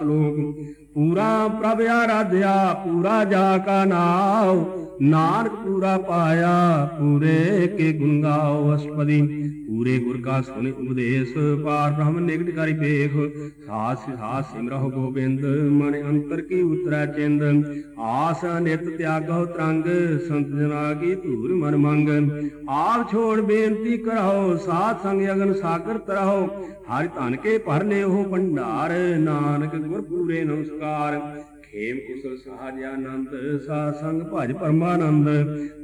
ਸ਼ਲੋਕ ਪੂਰਾ ਪ੍ਰਭ ਆਰਾਧਿਆ ਪੂਰਾ ਜਾ ਕਾ ਨਾਮ ਨਾਨਕ ਪੂਰਾ ਪਾਇਆ, ਪੂਰੇ ਕੇ ਗੁਣ ਗਾਓ ਪੂਰੇ ਗੁਰ ਕਾ ਸੁਨੇ ਉਪਦੇਸ਼, ਪਾਰ ਬ੍ਰਹਮ ਨਿਗਟ ਕਰੀ ਵੇਖ ਸਾਸ ਸਾਸ ਸਿਮਰਹੁ ਗੋਬਿੰਦ, ਮਨ ਅੰਤਰ ਕੀ ਉਤਰੈ ਚਿੰਦ। ਆਸ ਨਿਤ ਤਿਆਗਹੁ ਤਰੰਗ, ਸੰਤ ਜਨਾ ਕੀ ਧੂਰ ਮਨ ਮੰਗ। ਆਪ ਛੋੜ ਬੇਨਤੀ ਕਰਹੁ ਸਾਧ ਸੰਗ ਅਗਨ ਸਾਗਰ ਤਰਹੁ। ਹਰਿ ਧਨ ਕੇ ਭਰ ਲਿਓ ਭੰਡਾਰ, ਨਾਨਕ ਗੁਰ ਪੂਰੇ ਨਮਸਕਾਰ। ਖੇਮ ਕੁਸਲ ਸਹਾਜ ਆਨੰਦ ਸਾ ਸੰਗ ਭਜ ਪਰਮਾਨੰਦ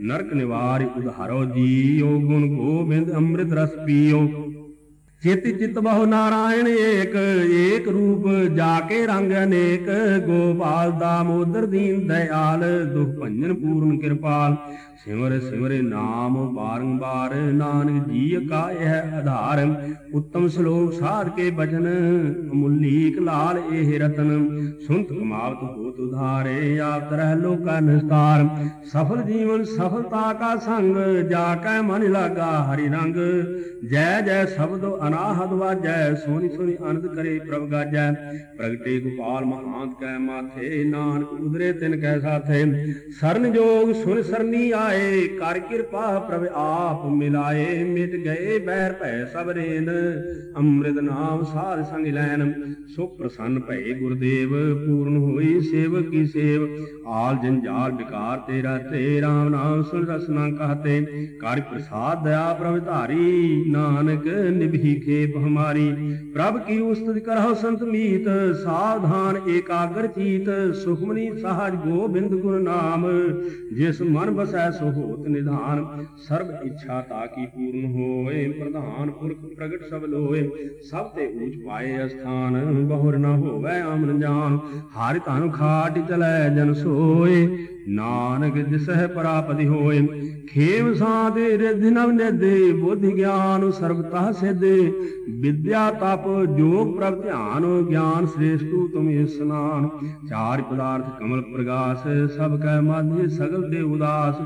ਨਰਕ ਨਿਵਾਰਿ ਉਧਾਰੋ ਜੀਓ ਗੁਣ ਗੋਬਿੰਦ ਅੰਮ੍ਰਿਤ ਰਸ ਪੀਓ। ਚਿਤ ਚਿਤ ਬਹੁ ਨਾਰਾਇਣ ਏਕ ਏਕ ਰੂਪ ਜਾ ਕੇ ਰੰਗ ਅਨੇਕ, ਗੋਪਾਲ ਦਾਮੋਦਰ ਦੀਨ ਦਇਆਲ, ਦੁਖ ਭੰਜਨ ਪੂਰਨ ਕਿਰਪਾਲ। ਸਿਮਰ, ਸਿਮਰੇ ਨਾਮ ਬਾਰੰਬਾਰ ਨਾਨਕ ਜੀ ਕਾ ਇਹ ਆਧਾਰ। ਉੱਤਮ ਸ਼ਲੋਕ ਸਾਧ ਕੇ ਬਚਨ, ਅਮੁੱਲੀਕ ਲਾਲ ਇਹ ਰਤਨ। ਸੁਨਤ ਕਮਾਵਤ ਹੋਤ ਉਧਾਰੇ, ਆਪ ਤਰਹਿ ਲੋਕਾ ਨਿਸਤਾਰ। ਸਫਲ ਜੀਵਨ ਸਫਲਤਾ ਕਾ ਸੰਗ, ਜਾ ਕੈ ਮਨ ਲਾਗਾ ਹਰੀ ਰੰਗ। ਜੈ ਜੈ ਸ਼ਬਦੋ ਅਨਾਹਦ ਵਾਜੈ ਸੋਨੀ ਸੋਨੀ ਆਨੰਦ ਕਰੇ ਪ੍ਰਭ ਗਾਜੈ। ਪ੍ਰਗਟੇ ਗੋਪਾਲ ਮਹਾਂਤ ਕੈ ਮਾਥੇ, ਨਾਨਕ ਉਦਰੇ ਤਿਨ ਕੈ ਸਾਥੇ। ਸਰਨ ਜੋਗ ਸੁਨ ਸਰਨੀ ਆਏ, ਕਰ ਕਿਰਪਾ ਪ੍ਰਭ ਆਪ ਮਿਲਾਏ। ਮਿਟ ਗਏ ਬਹਿਰ ਭੈ ਸਭ ਰੇਨ, ਅੰਮ੍ਰਿਤ ਨਾਮ ਸਾਧ ਸੰਗ ਲੈਨ। ਸੋ ਪ੍ਰਸੰਨ ਭਏ ਗੁਰਦੇਵ, ਪੂਰਨ ਹੋਈ ਸੇਵਕ ਕੀ ਸੇਵ। ਆਲ ਜੰਜਾਲ ਵਿਕਾਰ ਤੇਰਾ ਤੇ, ਰਾਮ ਨਾਮ ਸੁਨ ਰਸਨਾ ਕਹਤੇ। ਕਰ ਪ੍ਰਸਾਦ ਦਇਆ ਪ੍ਰਭ ਧਾਰੀ, ਨਾਨਕ ਨਿਭੀ ਖੇਪ ਹਮਾਰੀ। ਪ੍ਰਭ ਕੀ ਉਸਤਤ ਕਰਹੁ ਸੰਤ ਮੀਤ, ਸਾਵਧਾਨ ਏਕਾਗਰ ਚੀਤ, ਸੁਖਮਨੀ ਸਹਜ ਗੋਬਿੰਦ ਗੁਰ ਨਾਮ। ਜਿਸ ਮਨ ਬਸੈ ਸੋ ਹੋਤ ਨਿਧਾਨ, ਸਰਬ ਇੱਛਾ ਤਾਕੀ ਪੂਰਨ ਹੋਏ। ਪ੍ਰਧਾਨ ਪੁਰਖ ਪ੍ਰਗਟ ਸਭ ਲੋਏ, ਸਭ ਤੇ ਊਚ ਪਾਏ ਅਸਥਾਨ। ਬਹੁਰ ਨ ਹੋਵੇ ਆਮਨ ਜਾਨ, ਹਰਿ ਧਨ ਖਾਟ ਚਲੈ ਜਨ ਸੋਏ। ਨਾਨਕ ਜਿਸਹਿ ਪਰਾਪਦੀ ਹੋਏ, ਖੇਮ ਸਾਦੇ ਰਿਧ ਨਵ ਨਿਦੇ ਬੁੱਧ ਗਿਆਨ ਸਰਬਤਾ ਸਿਧੇ। ਵਿਦਿਆ ਤਪ ਜੋਗ ਪ੍ਰਭ ਧਿਆਨ, ਗਿਆਨ ਸ੍ਰੇਸ਼ਟੂ ਤੁਮ ਇਸਨਾਨ ਚਾਰ ਪਦਾਰਥ ਕਮਲ ਪ੍ਰਗਾਸ, ਸਭ ਕੈ ਮਾਧੇ ਸਗਲ ਦੇ ਉਦਾਸ।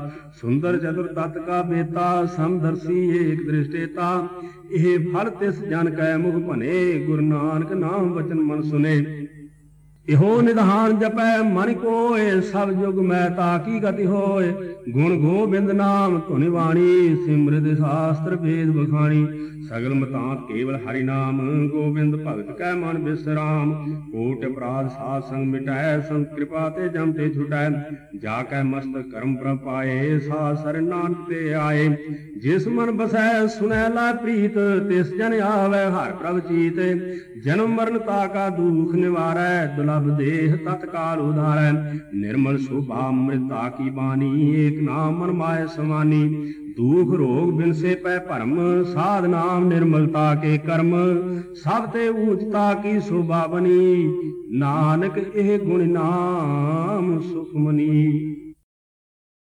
ਸੁੰਦਰ ਚਤੁਰ ਤਤ ਕਾ ਬੇਤਾ ਸਮਦਰਸੀ ਏਕ ਦ੍ਰਿਸ਼ਟੇਤਾ। ਇਹ ਫਲ ਤਿਸ ਜਨ ਕੈ ਮੁਖ ਭਨੇ, ਗੁਰੂ ਨਾਨਕ ਨਾਮ ਵਚਨ ਮਨ ਸੁਨੇ। ਇਹੋ ਨਿਧਾਨ ਜਪੈ ਮਨ ਕੋਏ, ਸਭ ਜੁਗ ਮੈਂ ਤਾ ਕੀ ਗਤੀ ਹੋਏ। ਗੁਣ ਗੋਬਿੰਦ ਨਾਮ ਧੁਨ ਬਾਣੀ, ਸਿਮਰਿਤ ਸ਼ਾਸਤਰ ਭੇਦ ਬਖਾਣੀ ਸਗਲ ਮਤਾਂ ਕੇਵਲ ਹਰੀ ਨਾਮ, ਗੋਬਿੰਦ ਭਗਤ ਕੈ ਮਨ ਬਿਸਰਾਮ। ਕੋਟ ਅਪਰਾਧ ਸਾਧ ਸੰਗ ਮਿਟਾਏ ਸੰਤ ਕਿਰਪਾ ਤੇ ਜਮ ਤੇ ਛੁਟਾਏ ਜਾ ਕੈ ਮਸਤ ਕਰਮ ਪ੍ਰਭ ਪਾਏ ਸਾ ਸਰ ਨਾਨਕ ਤੇ ਆਏ। ਜਿਸ ਮਨ ਬਸੈ ਸੁਨੈ ਲਾ ਪ੍ਰੀਤ, ਤਿਸ ਜਨ ਆਵੈ ਹਰ ਪ੍ਰਭ ਚੀਤ। ਜਨਮ ਮਰਨ ਤਾ ਕਾ ਦੁਖ ਨਿਵਾਰੈ, ਦੁਲਭ ਦੇਹ ਤਤਕਾਲ ਉਧਾਰੈ। ਨਿਰਮਲ ਸੁਭਾ ਅੰਮ੍ਰਿਤਾ ਕੀ ਬਾਣੀ, ਏਕ ਨਾਮ ਮਨ ਮਾਇ ਸਮਾਨੀ। ਦੂਖ ਰੋਗ ਬਿਨਸੇ ਪੈ ਭਰਮ, ਸਾਧ ਨਾਮ ਨਿਰਮਲਤਾ ਕੇ ਕਰਮ, ਸਭ ਤੇ ਊਚਤਾ ਕੀ ਸੁਭਾਵਨੀ ਨਾਨਕ ਇਹ ਗੁਣ ਨਾਮ ਸੁਖਮਨੀ